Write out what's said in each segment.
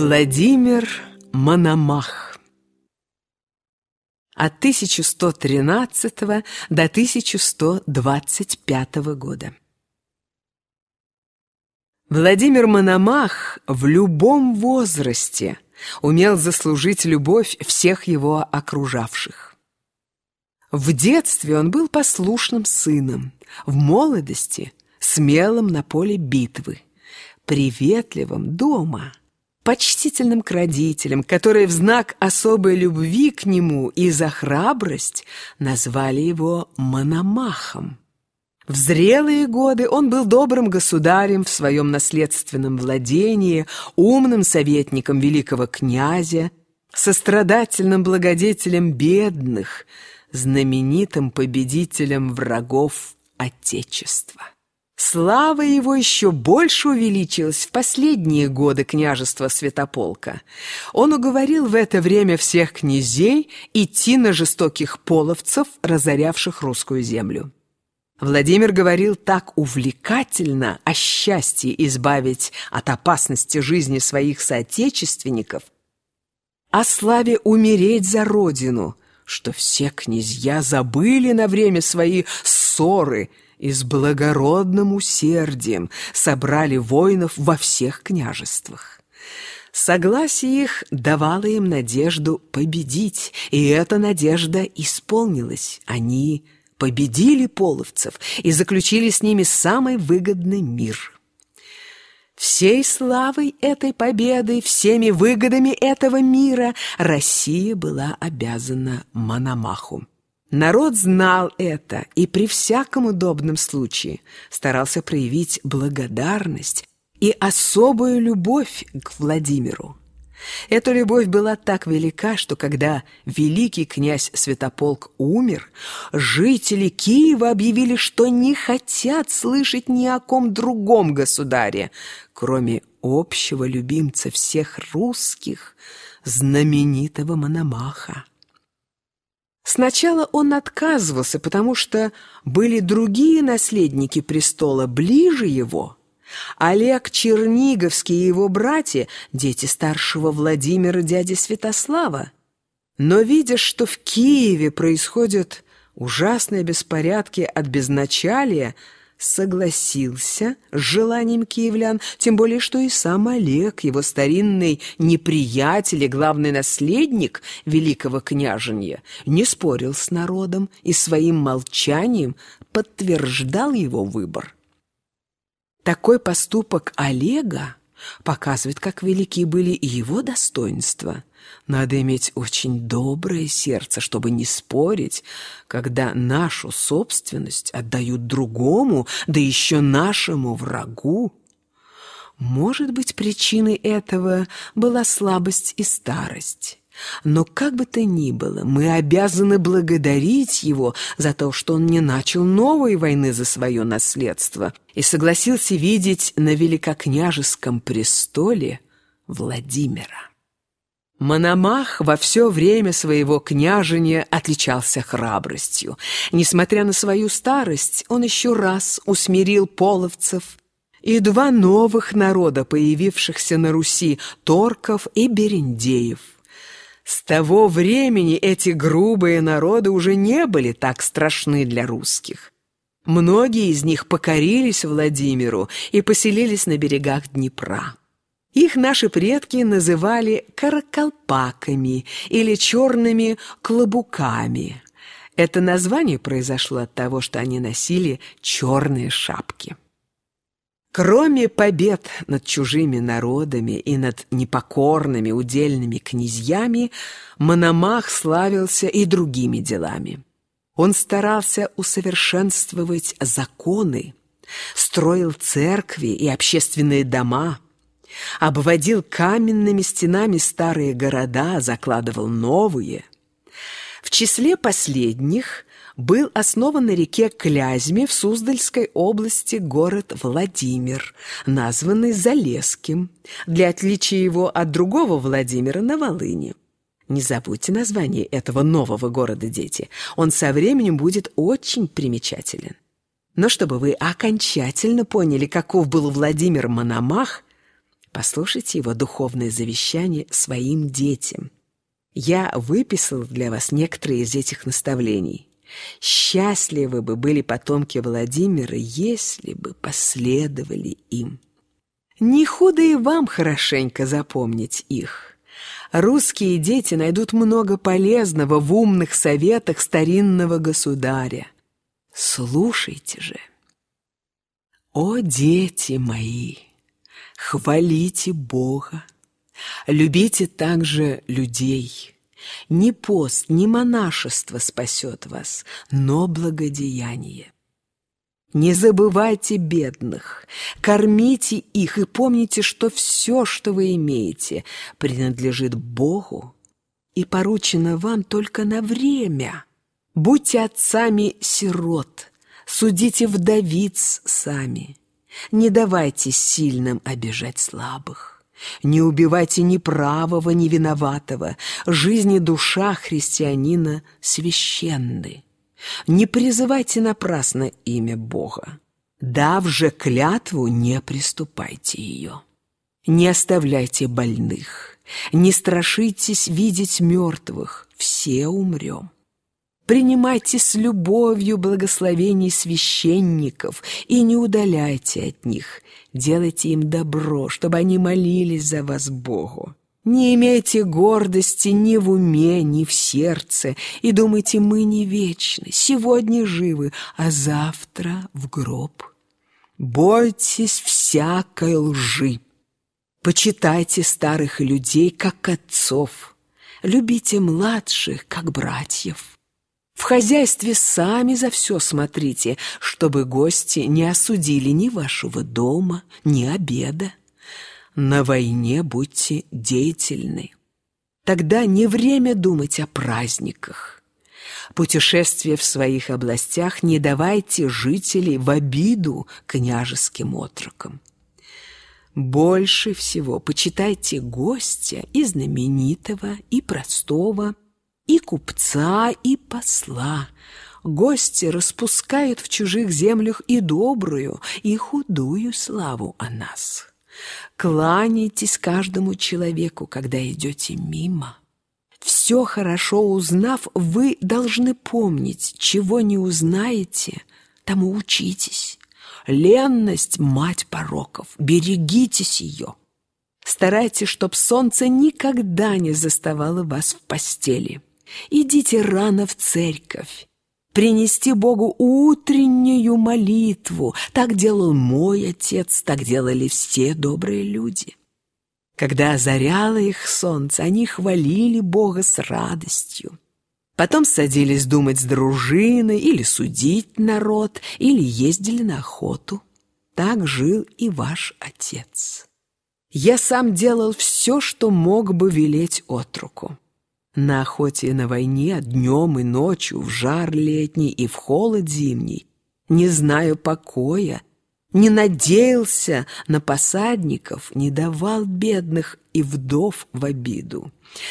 Владимир Мономах. От 1113 до 1125 года. Владимир Мономах в любом возрасте умел заслужить любовь всех его окружавших. В детстве он был послушным сыном, в молодости – смелым на поле битвы, приветливым дома – почтительным к родителям, которые в знак особой любви к нему и за храбрость назвали его Мономахом. В зрелые годы он был добрым государем в своем наследственном владении, умным советником великого князя, сострадательным благодетелем бедных, знаменитым победителем врагов Отечества. Слава его еще больше увеличилась в последние годы княжества Святополка. Он уговорил в это время всех князей идти на жестоких половцев, разорявших русскую землю. Владимир говорил так увлекательно о счастье избавить от опасности жизни своих соотечественников, о славе умереть за родину, что все князья забыли на время свои ссоры – и с благородным усердием собрали воинов во всех княжествах. Согласие их давало им надежду победить, и эта надежда исполнилась. Они победили половцев и заключили с ними самый выгодный мир. Всей славой этой победы, всеми выгодами этого мира Россия была обязана Мономаху. Народ знал это и при всяком удобном случае старался проявить благодарность и особую любовь к Владимиру. Эта любовь была так велика, что когда великий князь Святополк умер, жители Киева объявили, что не хотят слышать ни о ком другом государе, кроме общего любимца всех русских, знаменитого Мономаха. Сначала он отказывался, потому что были другие наследники престола ближе его. Олег Черниговский и его братья, дети старшего Владимира дяди Святослава. Но видя, что в Киеве происходят ужасные беспорядки от безначалия, согласился с желанием киевлян, тем более что и сам Олег, его старинный неприятель и главный наследник великого княженья, не спорил с народом и своим молчанием подтверждал его выбор. Такой поступок Олега показывает, как велики были его достоинства. Надо иметь очень доброе сердце, чтобы не спорить, когда нашу собственность отдают другому, да еще нашему врагу. Может быть, причиной этого была слабость и старость. Но как бы то ни было, мы обязаны благодарить его за то, что он не начал новой войны за свое наследство и согласился видеть на великокняжеском престоле Владимира. Мономах во все время своего княжения отличался храбростью. Несмотря на свою старость, он еще раз усмирил половцев и два новых народа, появившихся на Руси – торков и берендеев – с того времени эти грубые народы уже не были так страшны для русских. Многие из них покорились Владимиру и поселились на берегах Днепра. Их наши предки называли каракалпаками или черными клобуками. Это название произошло от того, что они носили черные шапки. Кроме побед над чужими народами и над непокорными удельными князьями, Мономах славился и другими делами. Он старался усовершенствовать законы, строил церкви и общественные дома, обводил каменными стенами старые города, закладывал новые. В числе последних был основан на реке Клязьме в Суздальской области город Владимир, названный Залесским, для отличия его от другого Владимира на Волыни. Не забудьте название этого нового города, дети. Он со временем будет очень примечателен. Но чтобы вы окончательно поняли, каков был Владимир Мономах, Послушайте его духовное завещание своим детям. Я выписал для вас некоторые из этих наставлений. Счастливы бы были потомки Владимира, если бы последовали им. Не худо и вам хорошенько запомнить их. Русские дети найдут много полезного в умных советах старинного государя. Слушайте же. О, дети мои, хвалите Бога, любите также людей. Ни пост, ни монашество спасет вас, но благодеяние. Не забывайте бедных, кормите их и помните, что все, что вы имеете, принадлежит Богу и поручено вам только на время. Будьте отцами сирот, судите вдовиц сами. Не давайте сильным обижать слабых. Не убивайте ни правого, ни виноватого. Жизнь и душа христианина священны. Не призывайте напрасно имя Бога. Дав же клятву, не приступайте ее. Не оставляйте больных, не страшитесь видеть мертвых, все умрем. Принимайте с любовью благословений священников и не удаляйте от них. Делайте им добро, чтобы они молились за вас Богу. Не имейте гордости ни в уме, ни в сердце, и думайте, мы не вечны, сегодня живы, а завтра в гроб. Бойтесь всякой лжи. Почитайте старых людей, как отцов. Любите младших, как братьев. В хозяйстве сами за все смотрите, чтобы гости не осудили ни вашего дома, ни обеда. На войне будьте деятельны. Тогда не время думать о праздниках. Путешествия в своих областях не давайте жителей в обиду княжеским отрокам. Больше всего почитайте гостя и знаменитого, и простого, и купца, и посла. Гости распускают в чужих землях и добрую, и худую славу о нас. Кланяйтесь каждому человеку, когда идете мимо. Все хорошо узнав, вы должны помнить, чего не узнаете, тому учитесь. Ленность – мать пороков, берегитесь ее. Старайтесь, чтоб солнце никогда не заставало вас в постели. Идите рано в церковь, принести Богу утреннюю молитву. Так делал мой отец, так делали все добрые люди. Когда озаряло их солнце, они хвалили Бога с радостью. Потом садились думать с дружиной или судить народ, или ездили на охоту. Так жил и ваш отец. Я сам делал все, что мог бы велеть от руку. На охоте и на войне, днем и ночью, в жар летний и в холод зимний, не знаю покоя, не надеялся на посадников, не давал бедных и вдов в обиду.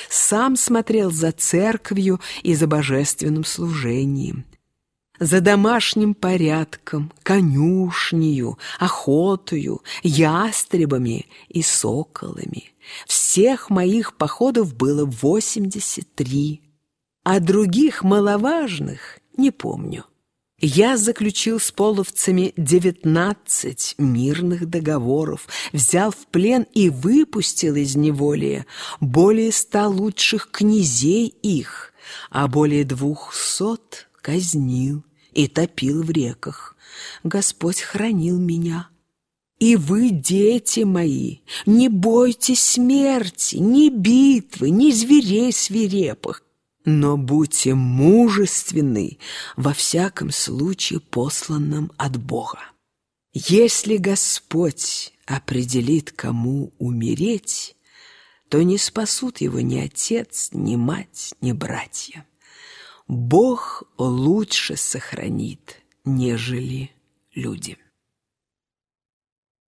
Сам смотрел за церковью и за божественным служением – за домашним порядком, конюшнею, охотою, ястребами и соколами. Всех моих походов было восемьдесят три, а других маловажных не помню. Я заключил с половцами девятнадцать мирных договоров, взял в плен и выпустил из неволия более ста лучших князей их, а более двухсот казнил и топил в реках. Господь хранил меня. И вы, дети мои, не бойтесь смерти, ни битвы, ни зверей свирепых, но будьте мужественны во всяком случае посланном от Бога. Если Господь определит, кому умереть, то не спасут его ни отец, ни мать, ни братья. Бог лучше сохранит, нежели люди.